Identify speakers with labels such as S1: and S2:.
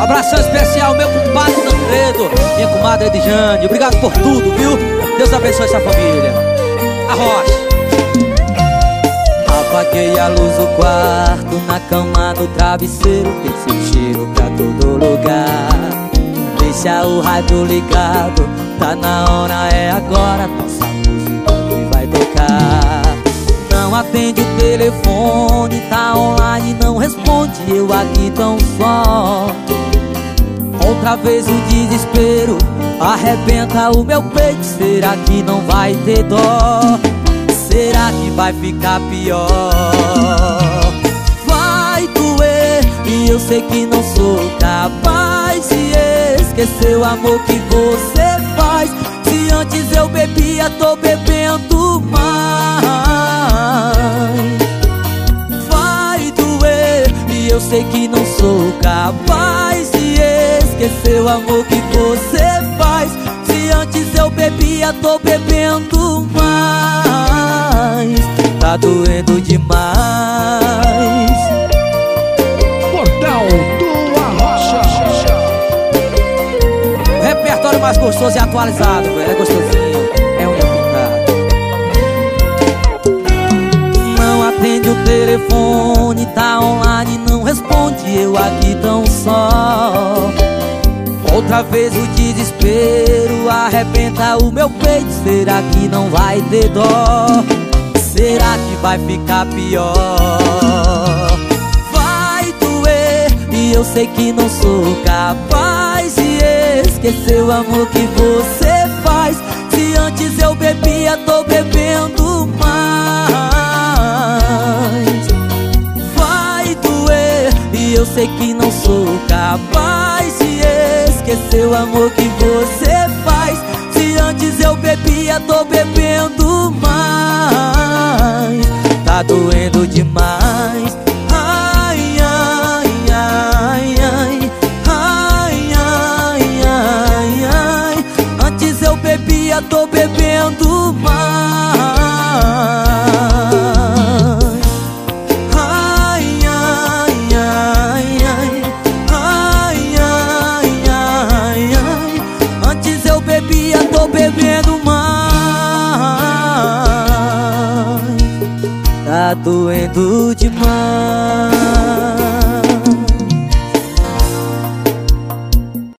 S1: abração especial, meu compadre Tancredo, minha comadre Edjane. Obrigado por tudo, viu? Deus abençoe essa família. Arrocha. Apaguei a luz do quarto, na cama, no travesseiro, tem seu cheiro pra todo lugar. Deixa o rádio ligado, tá na hora, é agora, nossa música vai tocar. Não atende o telefone, tá online, não responde, eu aqui tão só. Outra vez o desespero arrebenta o meu peito, será que não vai ter dó? Será que vai ficar pior? Vai doer e eu sei que não sou capaz de esquecer o amor que você faz. Se antes eu bebia, tô bebendo mais. Vai doer e eu sei que não sou capaz esquecer o amor que você faz. Se antes eu bebia, tô bebendo mais. Tá doendo demais.
S2: Portal do Arrocha.
S1: Repertório mais gostoso e atualizado, velho. É gostosinho. Outra vez o desespero arrebenta o meu peito. Será que não vai ter dó? Será que vai ficar pior? Vai doer e eu sei que não sou capaz de esquecer o amor que você faz. Se antes eu bebia, tô bebendo mais. Vai doer e eu sei que não sou capaz de esquecer o amor que você faz. Se antes eu bebia, tô bebendo mais. Tá doendo demais. Ai, ai, ai, ai. Ai, ai, ai, ai. Antes eu bebia, tô bebendo Tá doendo demais.